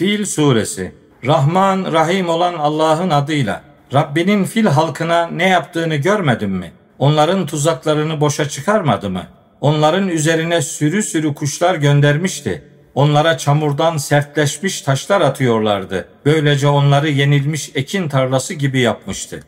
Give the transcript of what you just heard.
Fil Suresi Rahman Rahim olan Allah'ın adıyla Rabbinin fil halkına ne yaptığını görmedin mi? Onların tuzaklarını boşa çıkarmadı mı? Onların üzerine sürü sürü kuşlar göndermişti. Onlara çamurdan sertleşmiş taşlar atıyorlardı. Böylece onları yenilmiş ekin tarlası gibi yapmıştı.